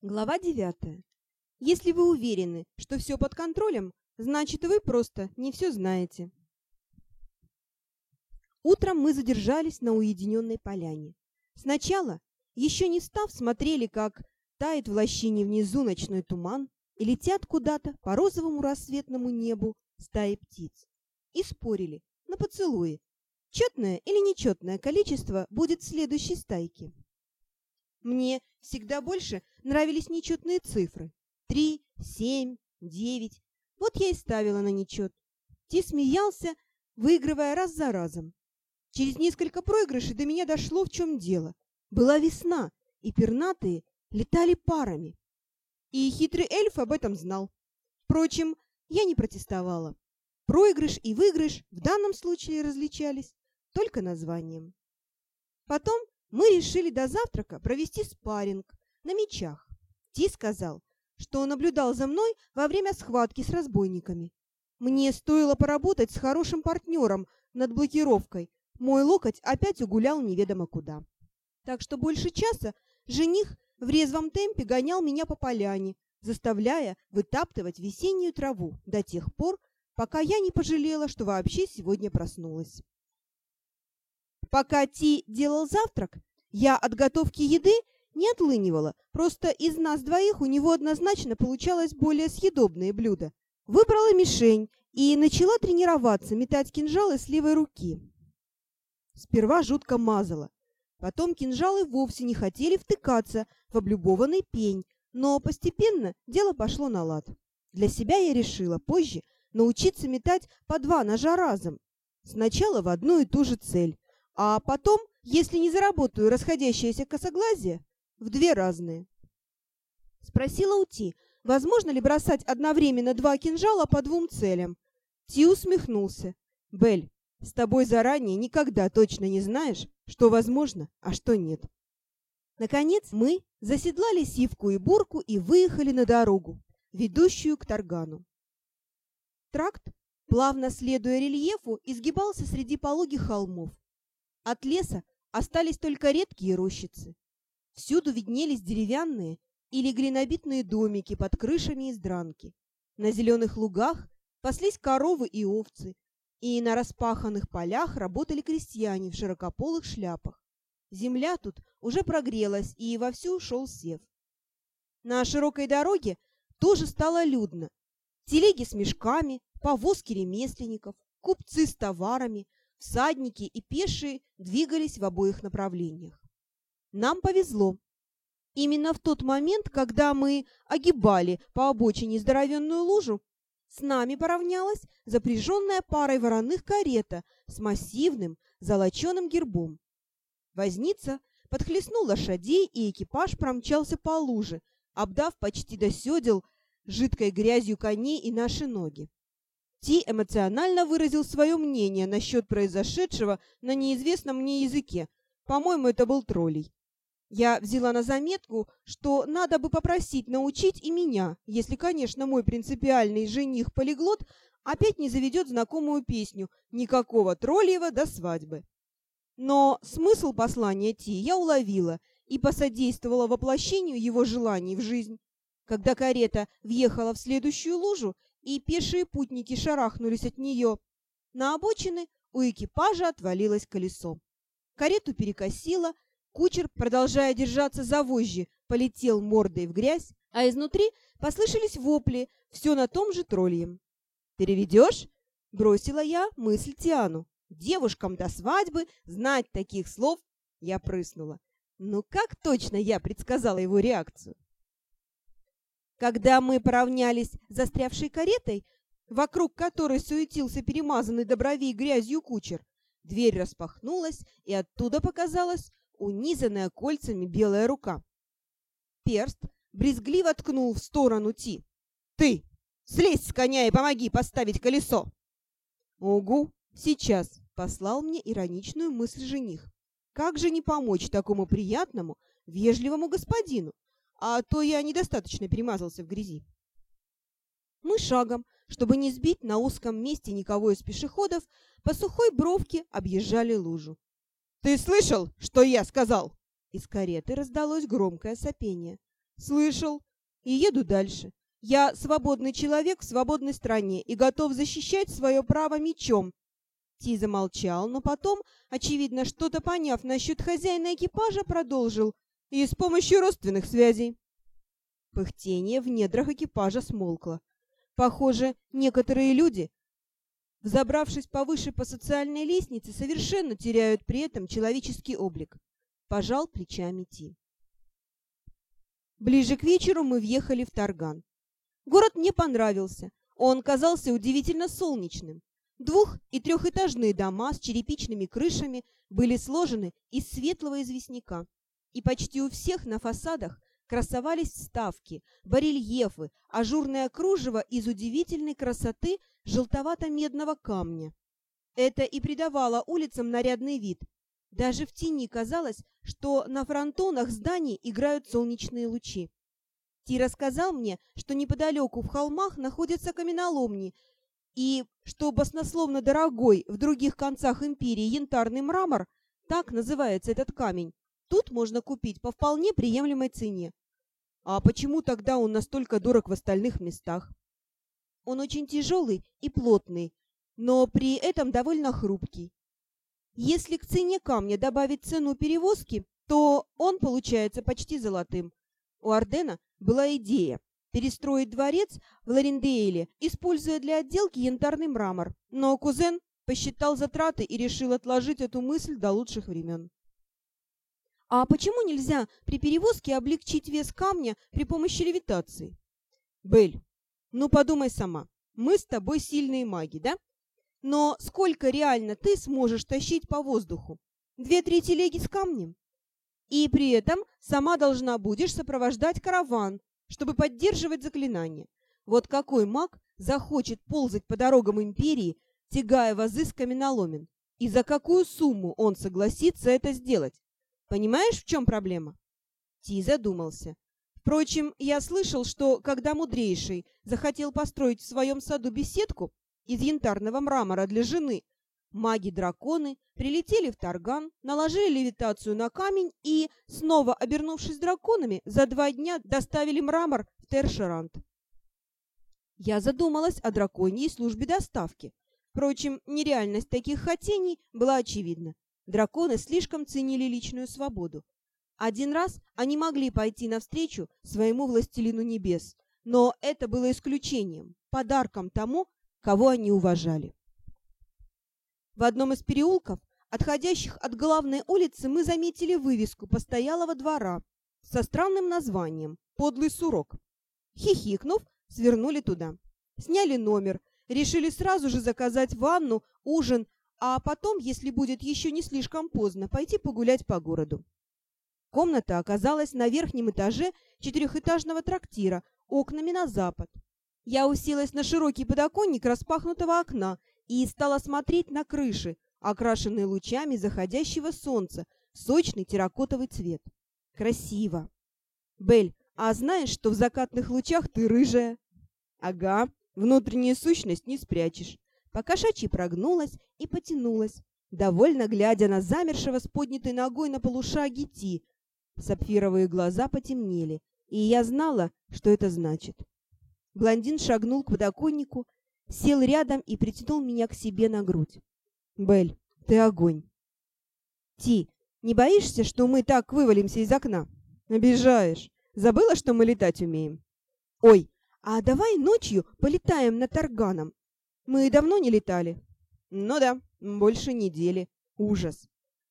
Глава 9. Если вы уверены, что все под контролем, значит, вы просто не все знаете. Утром мы задержались на уединенной поляне. Сначала, еще не став, смотрели, как тает в лощине внизу ночной туман и летят куда-то по розовому рассветному небу стаи птиц. И спорили на поцелуи, четное или нечетное количество будет в следующей стайке. Мне всегда больше нравились нечетные цифры. Три, семь, девять. Вот я и ставила на нечет. Ти смеялся, выигрывая раз за разом. Через несколько проигрышей до меня дошло, в чем дело. Была весна, и пернатые летали парами. И хитрый эльф об этом знал. Впрочем, я не протестовала. Проигрыш и выигрыш в данном случае различались только названием. Потом мы решили до завтрака провести спарринг на мечах. Ти сказал, что наблюдал за мной во время схватки с разбойниками. Мне стоило поработать с хорошим партнером над блокировкой. Мой локоть опять угулял неведомо куда. Так что больше часа жених в резвом темпе гонял меня по поляне, заставляя вытаптывать весеннюю траву до тех пор, пока я не пожалела, что вообще сегодня проснулась. Пока Ти делал завтрак, я от готовки еды не отлынивала, просто из нас двоих у него однозначно получалось более съедобное блюдо. Выбрала мишень и начала тренироваться метать кинжалы с левой руки. Сперва жутко мазала. Потом кинжалы вовсе не хотели втыкаться в облюбованный пень, но постепенно дело пошло на лад. Для себя я решила позже научиться метать по два ножа разом. Сначала в одну и ту же цель, а потом, если не заработаю расходящееся косоглазие, в две разные. Спросила у Ти, возможно ли бросать одновременно два кинжала по двум целям. Ти усмехнулся. «Белль, с тобой заранее никогда точно не знаешь, что возможно, а что нет». Наконец мы заседлали сивку и бурку и выехали на дорогу, ведущую к Таргану. Тракт, плавно следуя рельефу, изгибался среди пологих холмов. От леса остались только редкие рощицы. Всюду виднелись деревянные или глинобитные домики под крышами из дранки. На зеленых лугах паслись коровы и овцы, и на распаханных полях работали крестьяне в широкополых шляпах. Земля тут уже прогрелась, и вовсю шел сев. На широкой дороге тоже стало людно. Телеги с мешками, повозки ремесленников, купцы с товарами, Всадники и пешие двигались в обоих направлениях. Нам повезло. Именно в тот момент, когда мы огибали по обочине здоровенную лужу, с нами поравнялась запряженная парой вороных карета с массивным золоченым гербом. Возница подхлестнул лошадей, и экипаж промчался по луже, обдав почти до седел жидкой грязью коней и наши ноги. Ти эмоционально выразил свое мнение насчет произошедшего на неизвестном мне языке. По-моему, это был троллей. Я взяла на заметку, что надо бы попросить научить и меня, если, конечно, мой принципиальный жених-полиглот опять не заведет знакомую песню «Никакого тролльева до свадьбы». Но смысл послания Ти я уловила и посодействовала воплощению его желаний в жизнь. Когда карета въехала в следующую лужу, и пешие путники шарахнулись от нее. На обочины у экипажа отвалилось колесо. Карету перекосило, кучер, продолжая держаться за вожжи, полетел мордой в грязь, а изнутри послышались вопли, все на том же тролльем. «Переведешь?» — бросила я мысль Тиану. «Девушкам до свадьбы знать таких слов!» — я прыснула. Ну как точно я предсказала его реакцию? Когда мы поравнялись застрявшей каретой, вокруг которой суетился перемазанный до бровей грязью кучер, дверь распахнулась, и оттуда показалась унизанная кольцами белая рука. Перст брезгливо ткнул в сторону Ти. «Ты! Слезь с коня и помоги поставить колесо!» «Угу! Сейчас!» — послал мне ироничную мысль жених. «Как же не помочь такому приятному, вежливому господину, а то я недостаточно перемазался в грязи. Мы шагом, чтобы не сбить на узком месте никого из пешеходов, по сухой бровке объезжали лужу. «Ты слышал, что я сказал?» Из кареты раздалось громкое сопение. Слышал. И еду дальше. Я свободный человек в свободной стране и готов защищать свое право мечом. Ти замолчал, но потом, очевидно, что-то поняв насчет хозяина экипажа, продолжил. И с помощью родственных связей. Пыхтение в недрах экипажа смолкло. Похоже, некоторые люди, взобравшись повыше по социальной лестнице, совершенно теряют при этом человеческий облик. Пожал плечами Ти. Ближе к вечеру мы въехали в Тарган. Город мне понравился. Он казался удивительно солнечным. Двух- и трехэтажные дома с черепичными крышами были сложены из светлого известняка, и почти у всех на фасадах красовались вставки, барельефы, ажурное кружево из удивительной красоты желтовато-медного камня. Это и придавало улицам нарядный вид. Даже в тени казалось, что на фронтонах зданий играют солнечные лучи. Ти рассказал мне, что неподалеку в холмах находятся каменоломни, и что баснословно дорогой в других концах империи янтарный мрамор, так называется этот камень, тут можно купить по вполне приемлемой цене. А почему тогда он настолько дорог в остальных местах? Он очень тяжелый и плотный, но при этом довольно хрупкий. Если к цене камня добавить цену перевозки, то он получается почти золотым. У Ардена была идея перестроить дворец в Ларендейле, используя для отделки янтарный мрамор, но кузен посчитал затраты и решил отложить эту мысль до лучших времен. А почему нельзя при перевозке облегчить вес камня при помощи левитации? Бель, ну подумай сама. Мы с тобой сильные маги, да? Но сколько реально ты сможешь тащить по воздуху? Две-три телеги с камнем? И при этом сама должна будешь сопровождать караван, чтобы поддерживать заклинание. Вот какой маг захочет ползать по дорогам Империи, тягая вазы с каменоломен? И за какую сумму он согласится это сделать? Понимаешь, в чем проблема?» Ти задумался. Впрочем, я слышал, что когда мудрейший захотел построить в своем саду беседку из янтарного мрамора для жены, маги-драконы прилетели в Тарган, наложили левитацию на камень и, снова обернувшись драконами, за два дня доставили мрамор в Тершерант. Я задумалась о драконьей службе доставки. Впрочем, нереальность таких хотений была очевидна. Драконы слишком ценили личную свободу. Один раз они могли пойти навстречу своему властелину небес, но это было исключением, подарком тому, кого они уважали. В одном из переулков, отходящих от главной улицы, мы заметили вывеску постоялого двора со странным названием «Подлый сурок». Хихикнув, свернули туда. Сняли номер, решили сразу же заказать ванну, ужин, а потом, если будет еще не слишком поздно, пойти погулять по городу. Комната оказалась на верхнем этаже четырехэтажного трактира, окнами на запад. Я уселась на широкий подоконник распахнутого окна и стала смотреть на крыши, окрашенные лучами заходящего солнца, сочный терракотовый цвет. Красиво. Бель, а знаешь, что в закатных лучах ты рыжая? Ага, внутреннюю сущность не спрячешь. Покошачьи прогнулась и потянулась, довольно глядя на замершего с поднятой ногой на полушаге Ти. Сапфировые глаза потемнели, и я знала, что это значит. Блондин шагнул к подоконнику, сел рядом и притянул меня к себе на грудь. «Бель, ты огонь!» «Ти, не боишься, что мы так вывалимся из окна?» «Обижаешь. Забыла, что мы летать умеем?» «Ой, а давай ночью полетаем над Тарганом. Мы давно не летали? Ну да, больше недели. Ужас.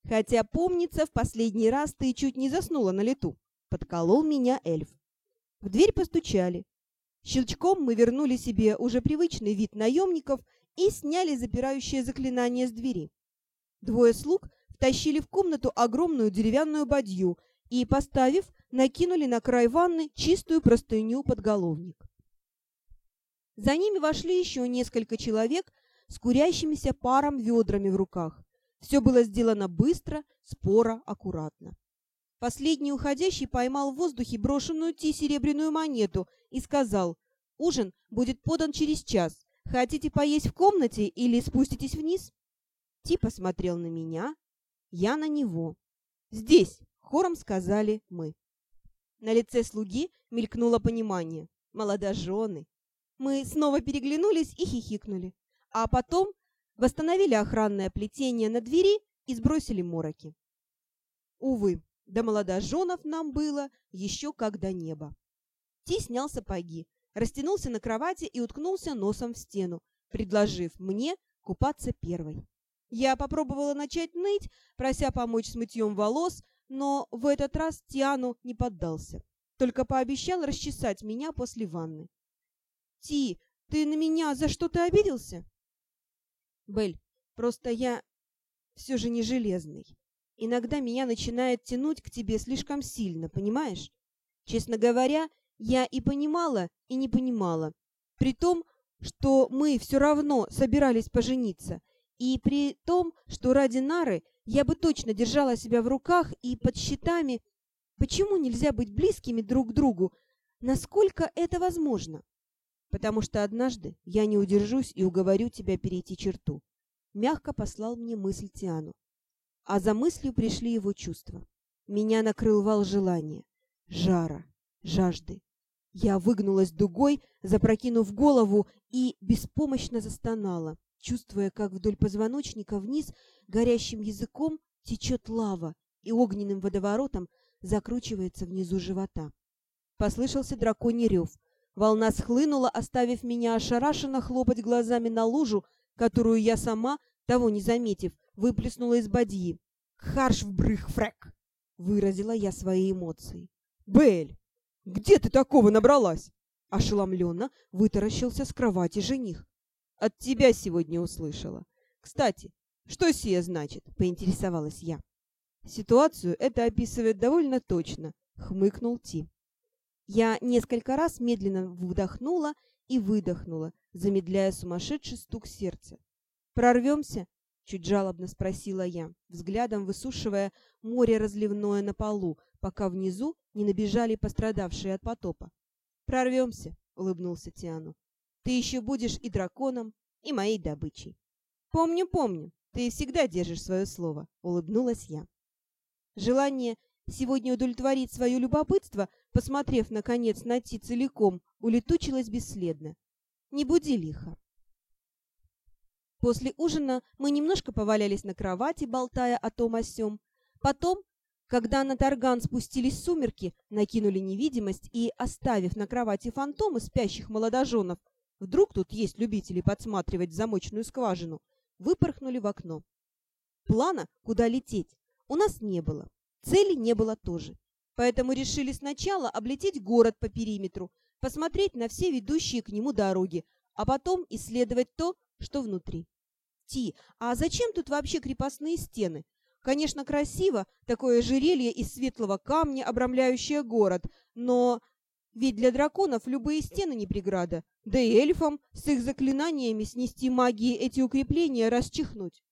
Хотя, помнится, в последний раз ты чуть не заснула на лету. Подколол меня эльф. В дверь постучали. Щелчком мы вернули себе уже привычный вид наемников и сняли запирающее заклинание с двери. Двое слуг втащили в комнату огромную деревянную бадью и, поставив, накинули на край ванны чистую простыню-подголовник. За ними вошли еще несколько человек с курящимися паром ведрами в руках. Все было сделано быстро, споро, аккуратно. Последний уходящий поймал в воздухе брошенную Ти серебряную монету и сказал, «Ужин будет подан через час. Хотите поесть в комнате или спуститесь вниз?» Ти посмотрел на меня, я на него. «Здесь!» — хором сказали мы. На лице слуги мелькнуло понимание. Молодожены. Мы снова переглянулись и хихикнули. А потом восстановили охранное плетение на двери и сбросили мороки. Увы, до молодоженов нам было еще как до неба. Ти снял сапоги, растянулся на кровати и уткнулся носом в стену, предложив мне купаться первой. Я попробовала начать ныть, прося помочь с мытьем волос, но в этот раз Тиану не поддался, только пообещал расчесать меня после ванны. «Ти, ты на меня за что-то обиделся?» «Бель, просто я все же не железный. Иногда меня начинает тянуть к тебе слишком сильно, понимаешь? Честно говоря, я и понимала, и не понимала. При том, что мы все равно собирались пожениться, и при том, что ради Нары я бы точно держала себя в руках и под щитами. Почему нельзя быть близкими друг к другу? Насколько это возможно? Потому что однажды я не удержусь и уговорю тебя перейти черту. Мягко послал мне мысль Тиану. А за мыслью пришли его чувства. Меня накрыл вал желания, жара, жажды. Я выгнулась дугой, запрокинув голову, и беспомощно застонала, чувствуя, как вдоль позвоночника вниз горящим языком течет лава и огненным водоворотом закручивается внизу живота. Послышался драконий рев. Волна схлынула, оставив меня ошарашенно хлопать глазами на лужу, которую я сама, того не заметив, выплеснула из бадьи. «Харш в брых, фрек!» — выразила я свои эмоции. «Белль, где ты такого набралась?» Ошеломленно вытаращился с кровати жених. «От тебя сегодня услышала. Кстати, что сие значит?» — поинтересовалась я. «Ситуацию это описывает довольно точно», — хмыкнул Ти. Я несколько раз медленно вдохнула и выдохнула, замедляя сумасшедший стук сердца. «Прорвемся?» Чуть жалобно спросила я, взглядом высушивая море разливное на полу, пока внизу не набежали пострадавшие от потопа. «Прорвемся», — улыбнулся Тиану. «Ты еще будешь и драконом, и моей добычей». «Помню, помню, ты всегда держишь свое слово», — улыбнулась я. Желание сегодня удовлетворить свое любопытство, посмотрев, наконец, на Ти целиком, улетучилось бесследно. «Не буди лихо». После ужина мы немножко повалялись на кровати, болтая о том о сём. Потом, когда на Тарган спустились сумерки, накинули невидимость и, оставив на кровати фантомы спящих молодоженов, вдруг тут есть любители подсматривать в замочную скважину, выпорхнули в окно. Плана, куда лететь, у нас не было. Цели не было тоже. Поэтому решили сначала облететь город по периметру, посмотреть на все ведущие к нему дороги, а потом исследовать то, что внутри. Ти, а зачем тут вообще крепостные стены? Конечно, красиво, такое ожерелье из светлого камня, обрамляющее город, но ведь для драконов любые стены не преграда, да и эльфам с их заклинаниями снести магии эти укрепления расчихнуть.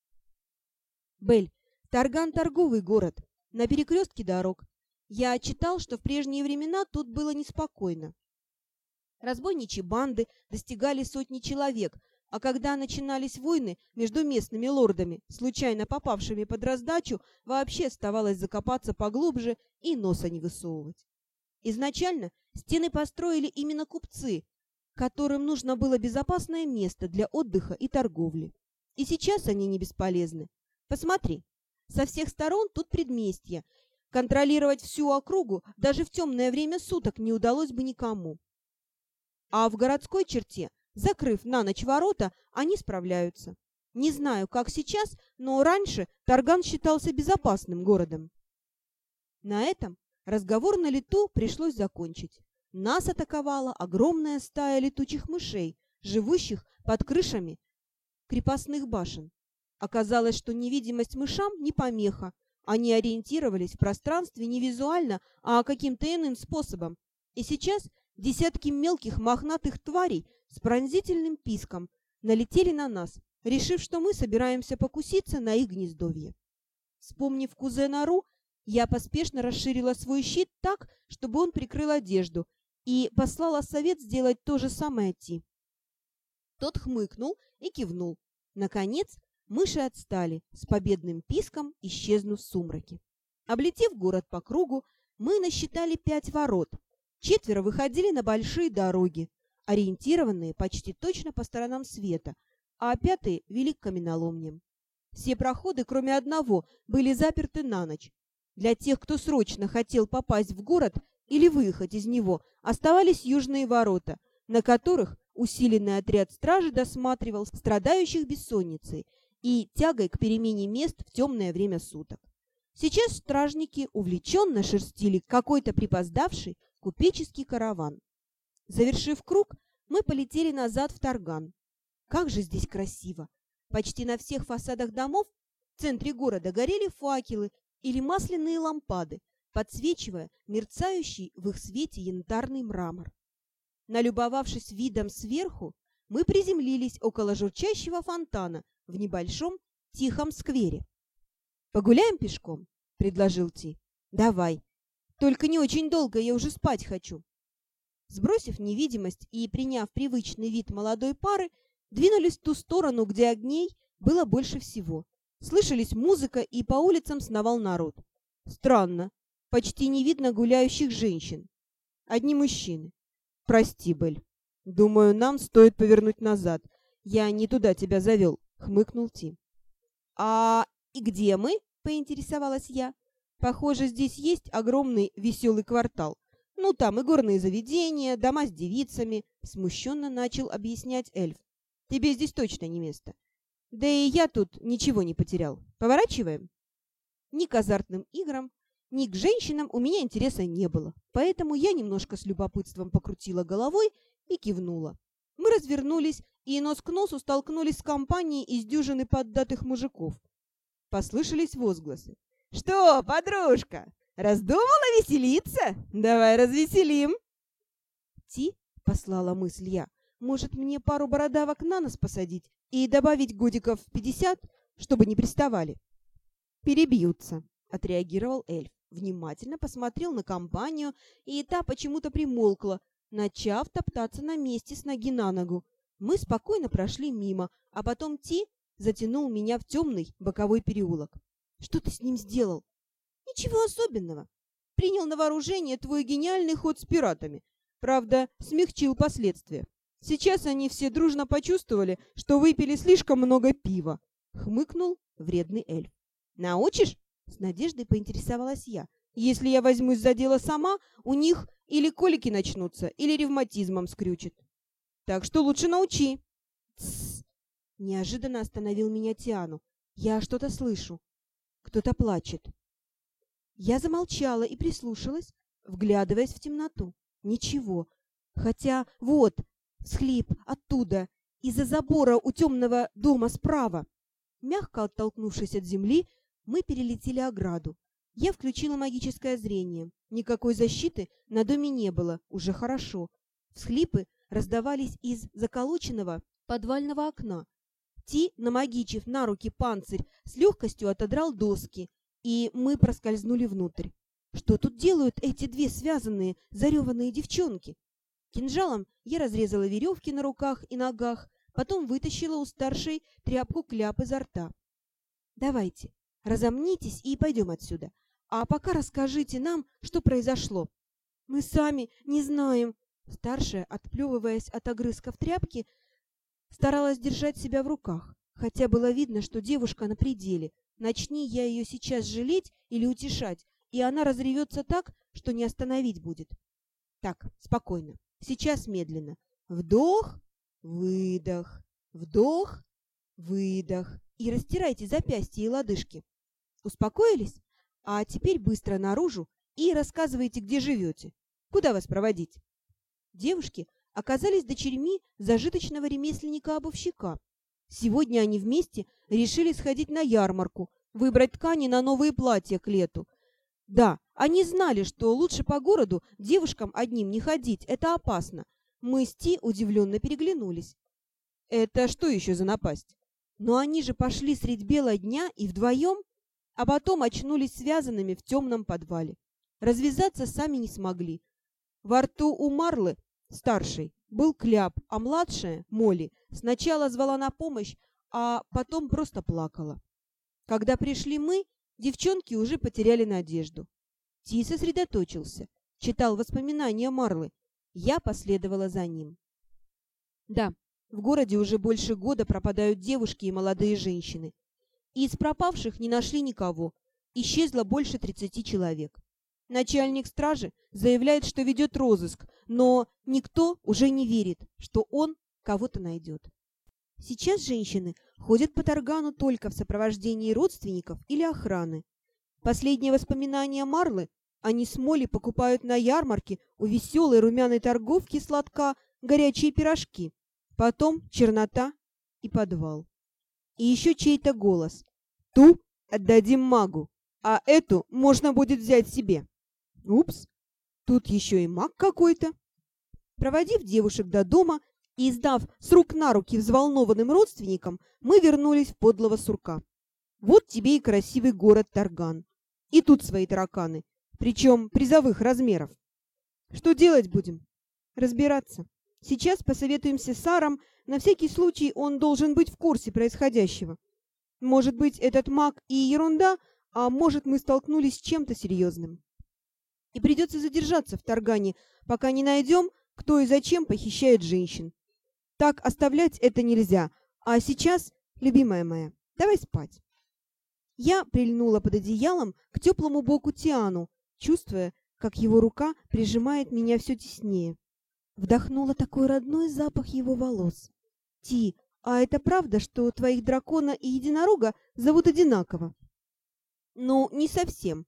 Бель, Тарган — торговый город, на перекрестке дорог. Я читал, что в прежние времена тут было неспокойно. Разбойничьи банды достигали сотни человек, а когда начинались войны между местными лордами, случайно попавшими под раздачу, вообще оставалось закопаться поглубже и носа не высовывать. Изначально стены построили именно купцы, которым нужно было безопасное место для отдыха и торговли. И сейчас они не бесполезны. Посмотри, со всех сторон тут предместье. Контролировать всю округу даже в темное время суток не удалось бы никому. А в городской черте Закрыв на ночь ворота, они справляются. Не знаю, как сейчас, но раньше Тарган считался безопасным городом. На этом разговор на лету пришлось закончить. Нас атаковала огромная стая летучих мышей, живущих под крышами крепостных башен. Оказалось, что невидимость мышам не помеха. Они ориентировались в пространстве не визуально, а каким-то иным способом. И сейчас десятки мелких мохнатых тварей с пронзительным писком налетели на нас, решив, что мы собираемся покуситься на их гнездовье. Вспомнив кузена Ру, я поспешно расширила свой щит так, чтобы он прикрыл одежду, и послала совет сделать то же самое Ти. Тот хмыкнул и кивнул. Наконец, мыши отстали, с победным писком исчезнув в сумраке. Облетев город по кругу, мы насчитали пять ворот. Четверо выходили на большие дороги, ориентированные почти точно по сторонам света, а пятый вели к каменоломням. Все проходы, кроме одного, были заперты на ночь. Для тех, кто срочно хотел попасть в город или выехать из него, оставались южные ворота, на которых усиленный отряд стражи досматривал страдающих бессонницей и тягой к перемене мест в темное время суток. Сейчас стражники увлеченно шерстили какой-то припоздавший купеческий караван. Завершив круг, мы полетели назад в Тарган. Как же здесь красиво! Почти на всех фасадах домов в центре города горели факелы или масляные лампады, подсвечивая мерцающий в их свете янтарный мрамор. Налюбовавшись видом сверху, мы приземлились около журчащего фонтана в небольшом тихом сквере. «Погуляем пешком?» — предложил Ти. «Давай. Только не очень долго, я уже спать хочу». Сбросив невидимость и приняв привычный вид молодой пары, двинулись в ту сторону, где огней было больше всего. Слышались музыка, и по улицам сновал народ. Странно, почти не видно гуляющих женщин. Одни мужчины. Прости, Бель. Думаю, нам стоит повернуть назад. Я не туда тебя завел, хмыкнул Ти. А и где мы? поинтересовалась я. Похоже, здесь есть огромный веселый квартал. Ну, там и горные заведения, дома с девицами, смущенно начал объяснять эльф. Тебе здесь точно не место. Да и я тут ничего не потерял. Поворачиваем? Ни к азартным играм, ни к женщинам у меня интереса не было, поэтому я немножко с любопытством покрутила головой и кивнула. Мы развернулись и нос к носу столкнулись с компанией из дюжины поддатых мужиков. Послышались возгласы. «Что, подружка, раздумала веселиться? Давай развеселим!» «Ти», — послала мысль я, — «может, мне пару бородавок на нос посадить и добавить годиков пятьдесят, чтобы не приставали?» «Перебьются», — отреагировал эльф внимательно посмотрел на компанию, и та почему-то примолкла, начав топтаться на месте с ноги на ногу. Мы спокойно прошли мимо, а потом Ти затянул меня в темный боковой переулок. «Что ты с ним сделал?» «Ничего особенного. Принял на вооружение твой гениальный ход с пиратами. Правда, смягчил последствия. Сейчас они все дружно почувствовали, что выпили слишком много пива», — хмыкнул вредный эльф. «Научишь?» С надеждой поинтересовалась я. Если я возьмусь за дело сама, у них или колики начнутся, или ревматизмом скрючит. Так что лучше научи. Тссс. Неожиданно остановил меня Тиану. Я что-то слышу. Кто-то плачет. Я замолчала и прислушалась, вглядываясь в темноту. Ничего. Хотя вот, всхлип оттуда, из-за забора у темного дома справа. Мягко оттолкнувшись от земли, мы перелетели ограду. Я включила магическое зрение. Никакой защиты на доме не было, уже хорошо. Всхлипы раздавались из заколоченного подвального окна. Ти, намагичив на руки панцирь, с легкостью отодрал доски, и мы проскользнули внутрь. Что тут делают эти две связанные, зареванные девчонки? Кинжалом я разрезала веревки на руках и ногах, потом вытащила у старшей тряпку кляп изо рта. «Давайте, Разомнитесь и пойдем отсюда. А пока расскажите нам, что произошло. Мы сами не знаем. Старшая, отплевываясь от огрызков тряпки, старалась держать себя в руках, хотя было видно, что девушка на пределе. Начни я ее сейчас жалеть или утешать, и она разревется так, что не остановить будет. Так, спокойно. Сейчас медленно. Вдох, выдох, вдох, выдох. И растирайте запястья и лодыжки. Успокоились? А теперь быстро наружу и рассказывайте, где живете. Куда вас проводить? Девушки оказались дочерьми зажиточного ремесленника-обувщика. Сегодня они вместе решили сходить на ярмарку, выбрать ткани на новые платья к лету. Да, они знали, что лучше по городу девушкам одним не ходить, это опасно. Мы с Ти удивленно переглянулись. Это что еще за напасть? Но они же пошли средь бела дня и вдвоем а потом очнулись связанными в темном подвале. Развязаться сами не смогли. Во рту у Марлы, старшей, был кляп, а младшая, Молли, сначала звала на помощь, а потом просто плакала. Когда пришли мы, девчонки уже потеряли надежду. Ти сосредоточился, читал воспоминания Марлы. Я последовала за ним. Да, в городе уже больше года пропадают девушки и молодые женщины. И из пропавших не нашли никого. Исчезло больше 30 человек. Начальник стражи заявляет, что ведет розыск, но никто уже не верит, что он кого-то найдет. Сейчас женщины ходят по Таргану только в сопровождении родственников или охраны. Последние воспоминания Марлы они с Молли покупают на ярмарке у веселой румяной торговки сладка горячие пирожки. Потом чернота и подвал. И еще чей-то голос. Ту отдадим магу, а эту можно будет взять себе. Упс, тут еще и маг какой-то. Проводив девушек до дома и издав с рук на руки взволнованным родственникам, мы вернулись в подлого сурка. Вот тебе и красивый город Тарган. И тут свои тараканы, причем призовых размеров. Что делать будем? Разбираться. Сейчас посоветуемся с Саром, на всякий случай он должен быть в курсе происходящего. Может быть, этот маг и ерунда, а может, мы столкнулись с чем-то серьезным. И придется задержаться в Таргане, пока не найдем, кто и зачем похищает женщин. Так оставлять это нельзя. А сейчас, любимая моя, давай спать. Я прильнула под одеялом к теплому боку Тиану, чувствуя, как его рука прижимает меня все теснее. Вдохнула такой родной запах его волос. «Ти, а это правда, что твоих дракона и единорога зовут одинаково?» «Ну, не совсем.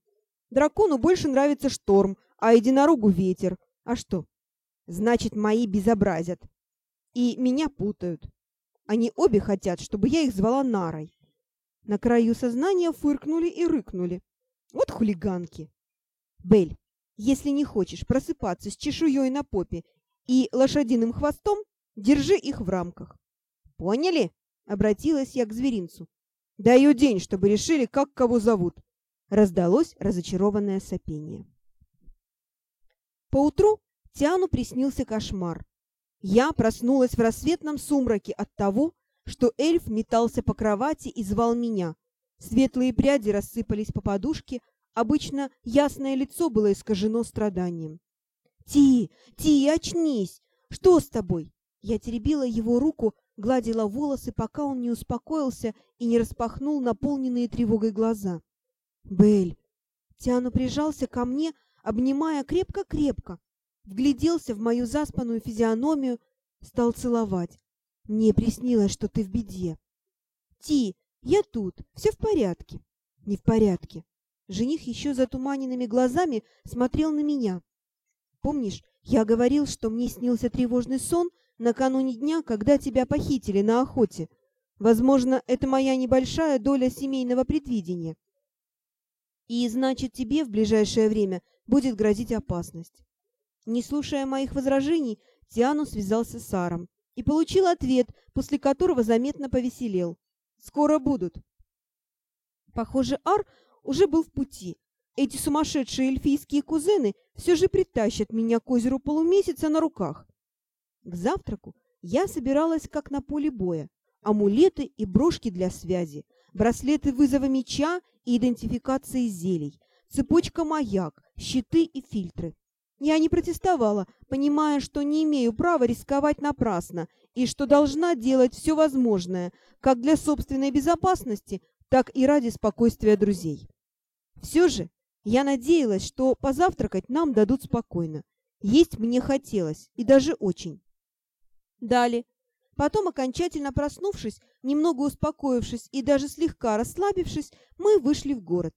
Дракону больше нравится шторм, а единорогу ветер. А что? Значит, мои безобразят. И меня путают. Они обе хотят, чтобы я их звала Нарой». На краю сознания фыркнули и рыкнули. Вот хулиганки. Бель, если не хочешь просыпаться с чешуей на попе и лошадиным хвостом, держи их в рамках. Поняли? Обратилась я к зверинцу. Даю день, чтобы решили, как кого зовут. Раздалось разочарованное сопение. Поутру Тиану приснился кошмар. Я проснулась в рассветном сумраке от того, что эльф метался по кровати и звал меня. Светлые пряди рассыпались по подушке, обычно ясное лицо было искажено страданием. «Ти! Ти, очнись! Что с тобой?» Я теребила его руку, гладила волосы, пока он не успокоился и не распахнул наполненные тревогой глаза. «Бель!» Тиану прижался ко мне, обнимая крепко-крепко, вгляделся в мою заспанную физиономию, стал целовать. «Мне приснилось, что ты в беде». «Ти, я тут, все в порядке». «Не в порядке». Жених еще затуманенными глазами смотрел на меня. Помнишь, я говорил, что мне снился тревожный сон накануне дня, когда тебя похитили на охоте? Возможно, это моя небольшая доля семейного предвидения. И значит, тебе в ближайшее время будет грозить опасность. Не слушая моих возражений, Тиану связался с Саром и получил ответ, после которого заметно повеселел. «Скоро будут». Похоже, Ар уже был в пути, эти сумасшедшие эльфийские кузены все же притащат меня к озеру полумесяца на руках. К завтраку я собиралась как на поле боя. Амулеты и брошки для связи, браслеты вызова меча и идентификации зелий, цепочка-маяк, щиты и фильтры. Я не протестовала, понимая, что не имею права рисковать напрасно и что должна делать все возможное, как для собственной безопасности, так и ради спокойствия друзей. Все же я надеялась, что позавтракать нам дадут спокойно. Есть мне хотелось, и даже очень. Дали. Потом, окончательно проснувшись, немного успокоившись и даже слегка расслабившись, мы вышли в город.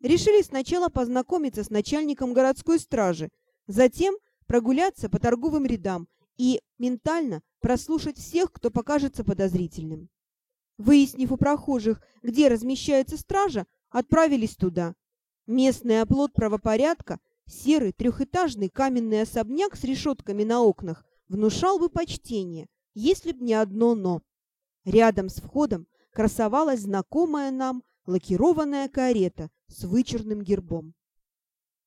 Решили сначала познакомиться с начальником городской стражи, затем прогуляться по торговым рядам и ментально прослушать всех, кто покажется подозрительным. Выяснив у прохожих, где размещается стража, отправились туда. Местный оплот правопорядка, серый трехэтажный каменный особняк с решетками на окнах, внушал бы почтение, если б не одно «но». Рядом с входом красовалась знакомая нам лакированная карета с вычурным гербом.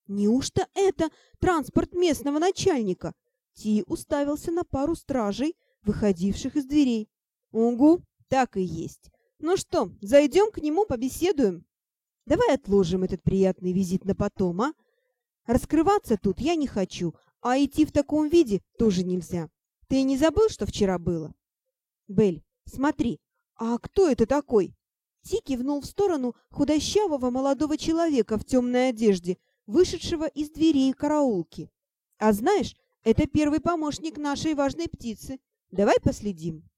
«Неужто это транспорт местного начальника?» Ти уставился на пару стражей, выходивших из дверей. «Угу, так и есть. Ну что, зайдем к нему, побеседуем?» Давай отложим этот приятный визит на потом, а? Раскрываться тут я не хочу, а идти в таком виде тоже нельзя. Ты не забыл, что вчера было? Бель, смотри, а кто это такой? Ти кивнул в сторону худощавого молодого человека в темной одежде, вышедшего из дверей караулки. А знаешь, это первый помощник нашей важной птицы. Давай последим.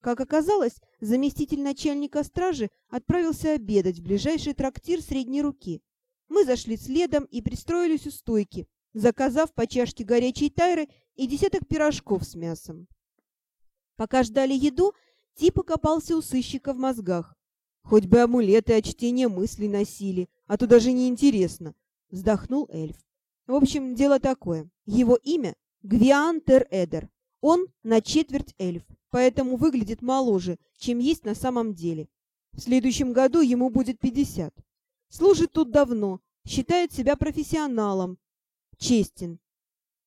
Как оказалось, заместитель начальника стражи отправился обедать в ближайший трактир средней руки. Мы зашли следом и пристроились у стойки, заказав по чашке горячей тайры и десяток пирожков с мясом. Пока ждали еду, Ти покопался у сыщика в мозгах. Хоть бы амулеты от чтения мыслей носили, а то даже не интересно, вздохнул эльф. В общем, дело такое. Его имя Гвиан Тер-Эдер. Он на четверть эльф, поэтому выглядит моложе, чем есть на самом деле. В следующем году ему будет 50. Служит тут давно, считает себя профессионалом. Честен.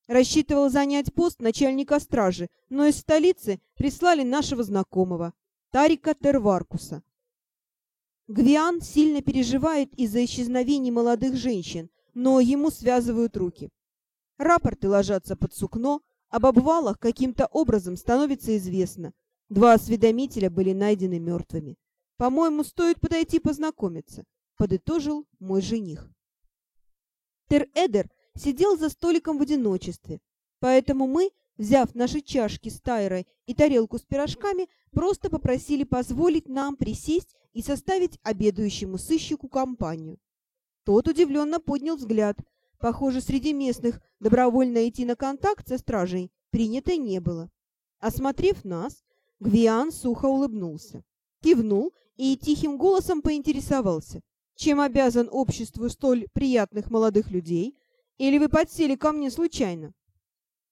Рассчитывал занять пост начальника стражи, но из столицы прислали нашего знакомого, Тарика Терваркуса. Гвиан сильно переживает из-за исчезновений молодых женщин, но ему связывают руки. Рапорты ложатся под сукно, об обвалах каким-то образом становится известно. Два осведомителя были найдены мертвыми. По-моему, стоит подойти познакомиться, подытожил мой жених. Тер-Эдер сидел за столиком в одиночестве, поэтому мы Взяв наши чашки с тайрой и тарелку с пирожками, просто попросили позволить нам присесть и составить обедающему сыщику компанию. Тот удивленно поднял взгляд. Похоже, среди местных добровольно идти на контакт со стражей принято не было. Осмотрев нас, Гвиан сухо улыбнулся, кивнул и тихим голосом поинтересовался, чем обязан обществу столь приятных молодых людей, или вы подсели ко мне случайно?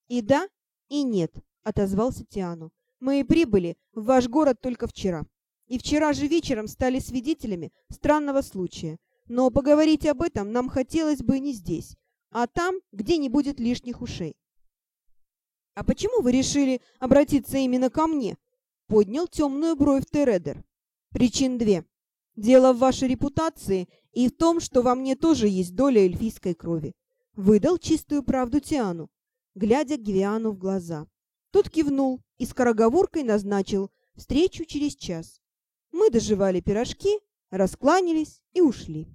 И да, «И нет», — отозвался Тиану. «Мы и прибыли в ваш город только вчера. И вчера же вечером стали свидетелями странного случая. Но поговорить об этом нам хотелось бы не здесь, а там, где не будет лишних ушей». «А почему вы решили обратиться именно ко мне?» — поднял темную бровь Тередер. «Причин две. Дело в вашей репутации и в том, что во мне тоже есть доля эльфийской крови. Выдал чистую правду Тиану глядя Гивиану в глаза. Тот кивнул и скороговоркой назначил встречу через час. Мы доживали пирожки, раскланялись и ушли.